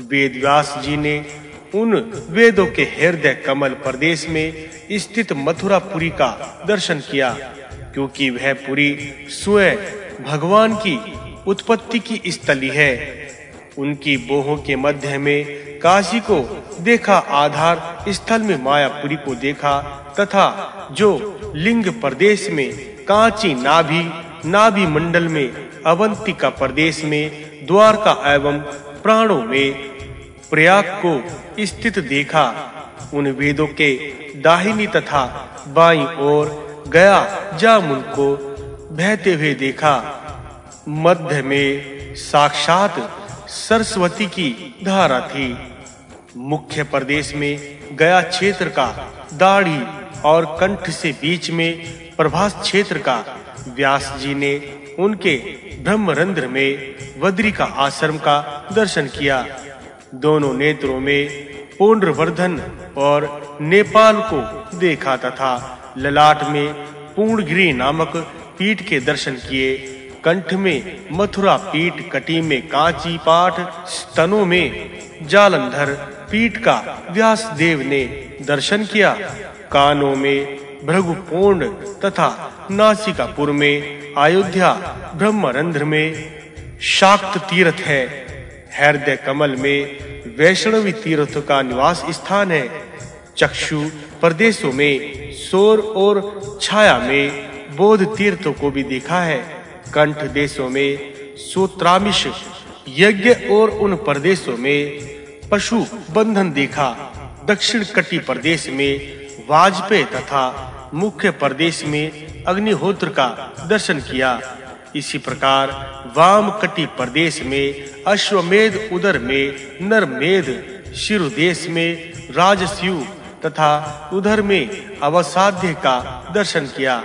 वेद व्यास जी ने उन वेदों के हृदय कमल प्रदेश में स्थित मथुरापुरी का दर्शन किया, क्योंकि वह पुरी स्वयं भगवान की उत्पत्ति की स्थली है। उनकी बोहों के मध्य में काशी को देखा आधार स्थल में मायापुरी को देखा, तथा जो लिंग प्रदेश में कांची नाभि नाभि मंडल में अवंतिका प्रदेश में, द्वारका एवं प्राणों में प्रयाग को स्थित देखा। उन वेदों के दाहिनी तथा बाईं ओर गया जामुन को बहते हुए देखा। मध्य में साक्षात सरस्वती की धारा थी। मुख्य प्रदेश में गया क्षेत्र का दाढ़ी और कंठ से बीच में प्रभास क्षेत्र का व्यास जी ने उनके ब्रह्मरंध्र में वद्री का आश्रम का दर्शन किया। दोनों नेत्रों में पुंड्रवर्धन और नेपाल को देखा तथा ललाट में पूर्णगिरी नामक पीठ के दर्शन किए। कंठ में मथुरा पीठ, कटी में कांची पाठ, स्तनों में जालंधर पीठ का व्यास देव ने दर्शन किया। कानों में भृगुपोंड तथा नासिकापुर में, अयोध्या ब्रह्मरंध्र में शाक्त तीर्थ है। हृदय कमल में वैष्णवी तीर्थ का निवास स्थान है। चक्षु प्रदेशों में, सोर और छाया में बोध तीर्थों को भी देखा है। कंठ देशों में, सूत्रामिश, यज्ञ और उन प्रदेशों में पशु बंधन देखा। दक्षिण कटी प्रदेश में वाजपेय तथा मुख्य प्रदेश में अग्निहोत्र का दर्शन किया। इसी प्रकार वाम कटी प्रदेश में, अश्वमेध उदर में, नरमेध शिरुदेश में, राजस्यु तथा उधर में अवसाध्य का दर्शन किया।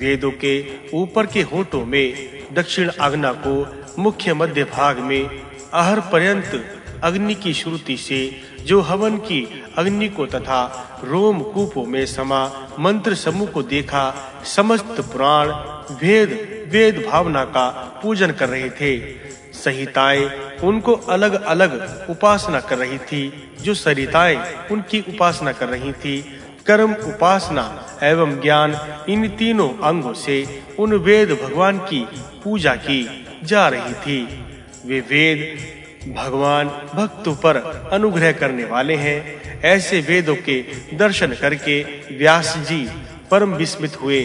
वेदों के ऊपर के होठों में दक्षिण आग्ना को मुख्य मध्य भाग में अहर पर्यंत अग्नि की श्रुति से जो हवन की अग्नि को तथा रोम कूपों में समा मंत्र समूह को देखा, समस्त पुराण वेद वेद भावना का पूजन कर रहे थे। संहिताएँ उनको अलग-अलग उपासना कर रही थी, जो सरिताएँ उनकी उपासना कर रही थी। कर्म, उपासना एवं ज्ञान इन तीनों अंगों से उन वेद भगवान की पूजा की जा रही थी। वे वेद भगवान भक्तों पर अनुग्रह करने वाले हैं। ऐसे वेदों के दर्शन करके व्यास जी परम विस्मित हुए।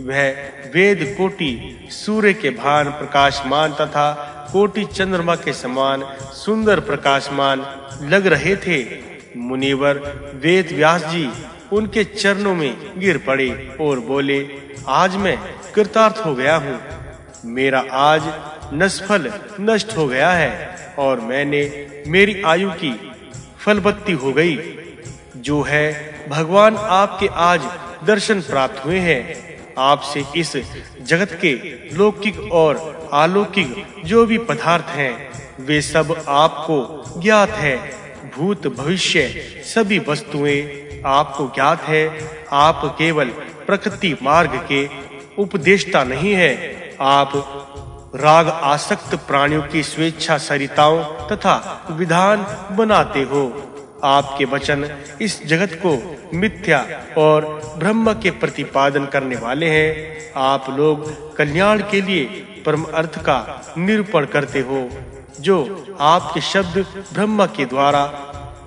वह वेद कोटि सूर्य के भान प्रकाशमान तथा कोटि चंद्रमा के समान सुंदर प्रकाशमान लग रहे थे। मुनिवर वेद व्यास जी उनके चरणों में गिर पड़े और बोले, आज मैं कृतार्थ हो गया हूँ। मेरा आज नसफल नष्ट हो गया है। और मैंने मेरी आयु की फलबत्ती हो गई, जो है भगवान आपके आज दर्शन प्राप्त हुए हैं। आपसे इस जगत के लौकिक और अलौकिक जो भी पदार्थ हैं, वे सब आपको ज्ञात है। भूत भविष्य सभी वस्तुएँ आपको ज्ञात है। आप केवल प्रकृति मार्ग के उपदेष्टा नहीं है। आप राग आसक्त प्राणियों की स्वेच्छा सरिताओं तथा विधान बनाते हो। आपके वचन इस जगत को मिथ्या और ब्रह्म के प्रतिपादन करने वाले हैं। आप लोग कल्याण के लिए परम अर्थ का निरूपण करते हो, जो आपके शब्द ब्रह्म के द्वारा,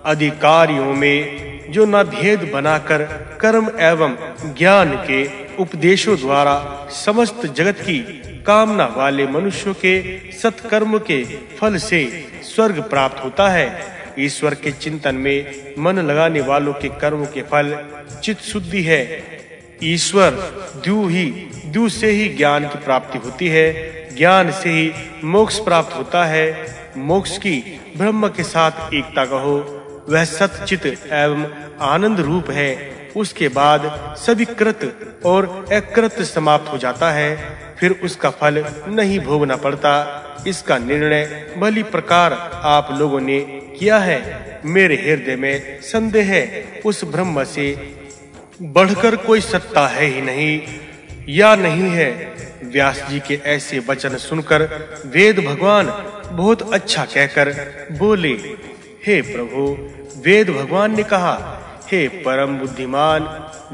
अधिकारियों में, जो न भेद बनाकर कर्म एवं ज्ञान के उपदेशों द्वारा समस्त जगत की कामना वाले मनुष्यों के सत्कर्म के फल से स्वर्ग प्राप्त होता है। ईश्वर के चिंतन में मन लगाने वालों के कर्म के फल चित्त शुद्धि है। ईश्वर द्यू ही, द्यू से ही ज्ञान की प्राप्ति होती है। ज्ञान से ही मोक्ष प्राप्त होता है। मोक्ष की ब्रह्म के साथ एकता कहो, वह सतचित एवं आनंद रूप है। उसके बाद सभी कृत और अकृत समाप्त हो जाता है। फिर उसका फल नहीं भोगना पड़ता। इसका निर्णय भली प्रकार आप लोगों ने किया है। मेरे हृदय में संदेह है, उस ब्रह्म से बढ़कर कोई सत्ता है ही नहीं, या नहीं है। व्यास जी के ऐसे वचन सुनकर वेद भगवान बहुत अच्छा कहकर बोले, हे प्रभु, वेद भगवान ने कहा हे परम बुद्धिमान,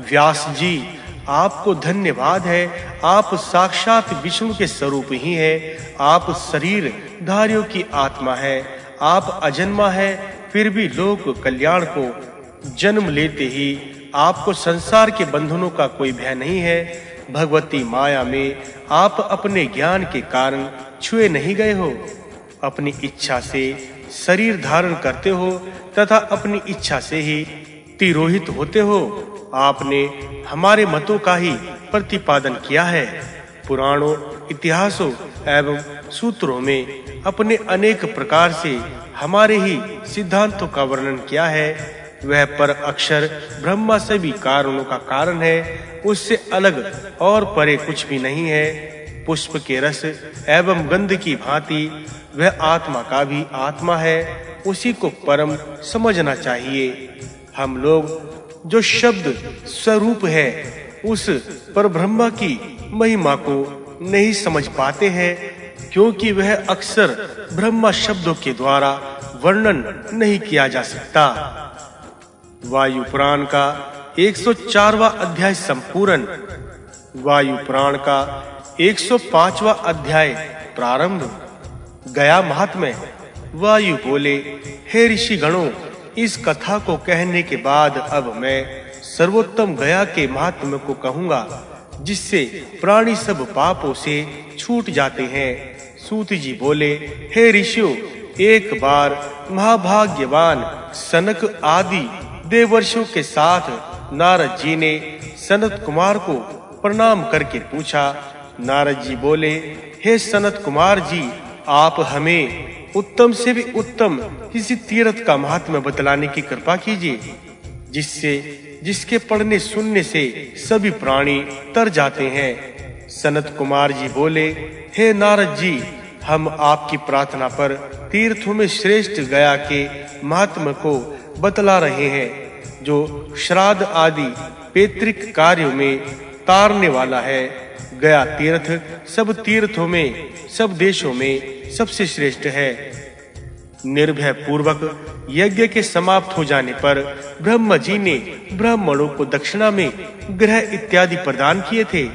व्यास जी, आपको धन्यवाद है। आप साक्षात विष्णु के स्वरूप ही है। आप शरीर धारियों की आत्मा है। आप अजन्मा है, फिर भी लोक कल्याण को जन्म लेते ही आपको संसार के बंधनों का कोई भय नहीं है। भगवती माया में आप अपने ज्ञान के कारण छुए नहीं गए हो। अपनी इच्छा से शरीर धारण करते हो तथा अपनी इच्छा से ही तिरोहित होते हो, आपने हमारे मतों का ही प्रतिपादन किया है। पुराणों, इतिहासों एवं सूत्रों में अपने अनेक प्रकार से हमारे ही सिद्धांतों का वर्णन किया है। वह पर अक्षर ब्रह्मा सभी कारणों का कारण है, उससे अलग और परे कुछ भी नहीं है। पुष्प के रस एवं गंध की भांति वह आत्मा का भी आत्मा है, उसी को परम समझना चाहिए। हम लोग जो शब्द स्वरूप है, उस पर ब्रह्मा की महिमा को नहीं समझ पाते हैं, क्योंकि वह अक्सर ब्रह्मा शब्दों के द्वारा वर्णन नहीं किया जा सकता। वायु पुराण का 104वां अध्याय संपूर्ण। वायु पुराण का 105वां अध्याय प्रारंभ। गया महात्म्य, वायु बोले, हे ऋषि गणों इस कथा को कहने के बाद अब मैं सर्वोत्तम गया के महात्म्य को कहूँगा, जिससे प्राणी सब पापों से छूट जाते हैं। सूत जी बोले, हे ऋषियों, एक बार महाभाग्यवान सनक आदि देवर्षियों के साथ नारद जी ने सनत कुमार को प्रणाम करके पूछा। नारद जी बोले, हे सनत कुमार जी, आप हमें उत्तम से भी उत्तम किसी तीर्थ का महात्मा बतलाने की कृपा कीजिए, जिससे, जिसके पढ़ने सुनने से सभी प्राणी तर जाते हैं। सनत कुमार जी बोले, हे नारद जी, हम आपकी प्रार्थना पर तीर्थों में श्रेष्ठ गया के महात्मा को बतला रहे हैं, जो श्राद्ध आदि पैतृक कार्यों में तारने वाला है। गया तीर्थ सब तीर्थों में, सब देशों में सबसे श्रेष्ठ है। निर्भय पूर्वक यज्ञ के समाप्त हो जाने पर ब्रह्म जी ने ब्राह्मणों को दक्षिणा में ग्रह इत्यादि प्रदान किए थे।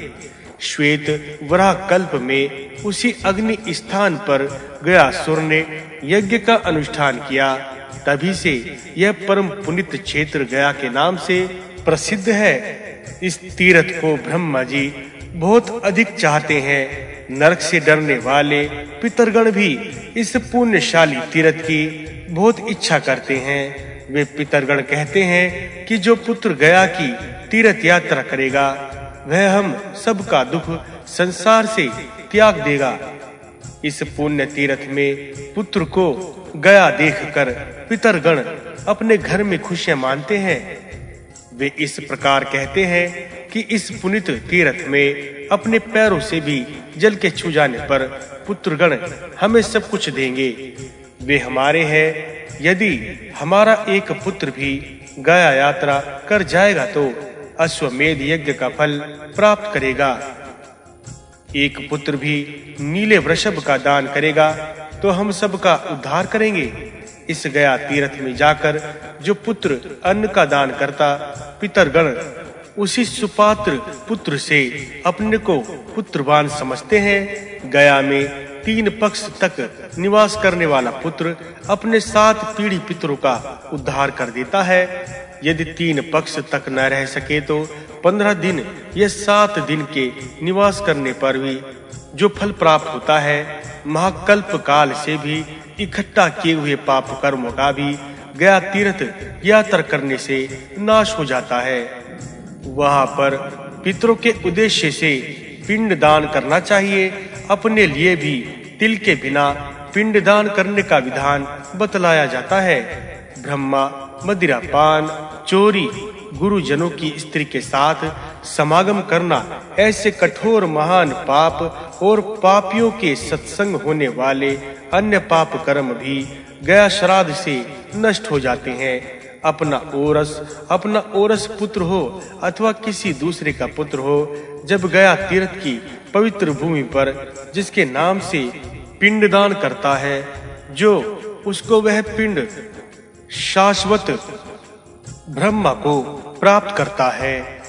श्वेत वराह कल्प में उसी अग्नि स्थान पर गया सुर ने यज्ञ का अनुष्ठान किया। तभी से यह परम पुनित क्षेत्र गया के नाम से प्रसिद्ध है। इस तीर्थ को ब्रह्मा जी बहुत अधिक चाहते हैं। नरक से डरने वाले पितरगण भी इस पुण्यशाली तीर्थ की बहुत इच्छा करते हैं। वे पितरगण कहते हैं कि जो पुत्र गया की तीर्थ यात्रा करेगा, वह हम सबका दुख संसार से त्याग देगा। इस पुण्य तीर्थ में पुत्र को गया देखकर पितरगण अपने घर में खुशियाँ मानते हैं। वे इस प्रकार कहते हैं कि इस पुनित तीर्थ में अपने पैरों से भी जल के छू जाने पर पुत्रगण हमें सब कुछ देंगे। वे हमारे हैं, यदि हमारा एक पुत्र भी गया यात्रा कर जाएगा तो अश्वमेध यज्ञ का फल प्राप्त करेगा। एक पुत्र भी नीले वृषभ का दान करेगा तो हम सब का उद्धार करेंगे। इस गया तीर्थ में जाकर जो पुत्र अन्न का दान करता, पितरगण, उसी सुपात्र पुत्र से अपने को पुत्रवान समझते हैं। गया में तीन पक्ष तक निवास करने वाला पुत्र अपने सात पीढ़ी पितरों का उद्धार कर देता है। यदि तीन पक्ष तक न रह सके तो पंद्रह दिन या सात दिन के निवास करने पर भी जो फल प्राप्त होता है, महाकल्प काल से भी इकट्ठा किए हुए पाप कर्मों का भी गया तीर्थ यात्रा करने से नाश हो जाता है। वहाँ पर पितरों के उद्देश्य से पिंड दान करना चाहिए, अपने लिए भी तिल के बिना पिंड दान करने का विधान बतलाया जाता है। ब्रह्मा, मदिरा पान, चोरी, गुरुजनों की स्त्री के साथ समागम करना, ऐसे कठोर महान पाप और पापियों के सत्संग होने वाले अन्य पाप कर्म भी गया श्राद्ध से नष्ट हो जाते हैं। अपना ओरस अपना ओरस पुत्र हो अथवा किसी दूसरे का पुत्र हो, जब गया तीर्थ की पवित्र भूमि पर, जिसके नाम से पिंडदान करता है, जो उसको वह पिंड शाश्वत ब्रह्मा को प्राप्त करता है।